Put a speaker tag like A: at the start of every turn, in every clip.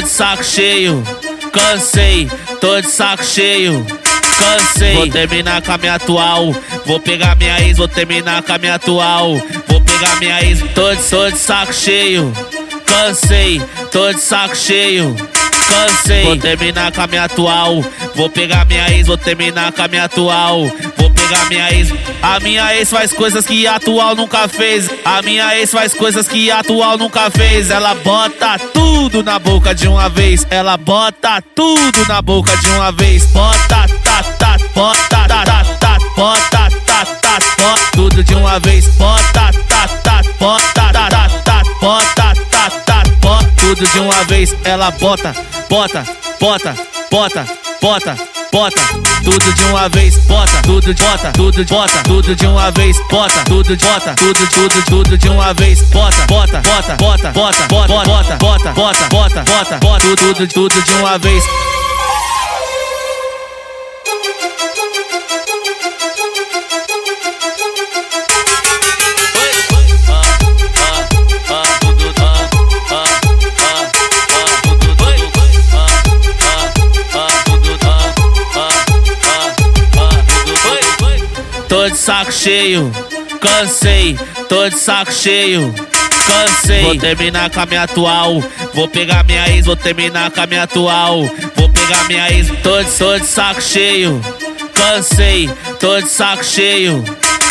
A: de saco cheio, cansei, tô de saco cheio. Cansei, vou terminar com a minha atual. Vou pegar minha ex, vou terminar com a minha atual. Vou pegar minha ex, tô de, tô de saco cheio. Cansei, tô de saco cheio. Cansei, vou terminar com a minha atual. Vou pegar minha ex, vou terminar com a minha atual. Pegar minha ex. A minha ex faz coisas que atual nunca fez. A minha ex faz coisas que atual nunca fez. Ela bota tudo na boca de uma vez. Ela bota tudo na boca de uma vez. Bota, tá, tá, bota, tá, tá, tá, bota, tá, tá, bota tudo de uma vez. Bota, tá, tá, bota, tá, tá, tá, bota, tá, tá, bota tudo de uma vez. Ela bota, bota, bota, bota, bota, bota tudo de uma vez. Bota tudo, bota tudo, bota tudo de uma vez. Bota tudo, bota tudo, tudo, tudo de uma vez. Bota, bota, bota, bota, bota, bota, bota, bota, bota, bota, bota, bota tudo, tudo de uma vez. Tô de saco cheio, cansei, tô de saco cheio, cansei. Vou terminar com a minha atual, vou pegar minha ex, vou terminar com a minha atual. Vou pegar minha ex, tô de, tô de saco cheio, cansei, tô de saco cheio.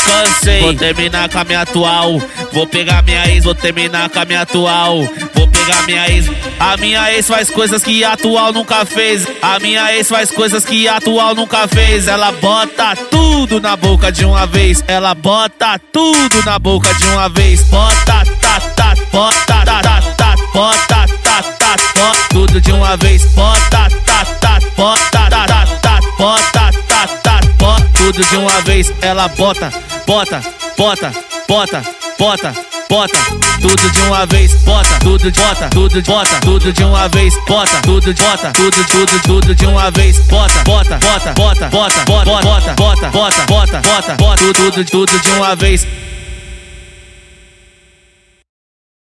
A: Cansei, vou terminar com a minha atual. Vou pegar minha ex, vou terminar com a minha atual. Vou pegar minha ex. A minha ex faz coisas que a atual nunca fez. A minha ex faz coisas que a atual nunca fez. Ela bota tudo na boca de uma vez. Ela bota tudo na boca de uma vez. Bota, tá, tá, bota, tá, tá, tá, bota, tá, tá, bota tudo de uma vez. Bota, tá, tá, bota, tá, tá, tá, bota, tá, tá, bota tudo de uma vez. Ela bota, bota, bota, bota, bota, bota tudo de uma vez. Bota tudo, bota tudo, bota tudo de uma vez. Bota tudo, bota tudo, tudo, tudo de uma vez. Bota, bota, bota, bota, bota, bota, bota, bota, bota, bota, bota, bota tudo, tudo de uma vez.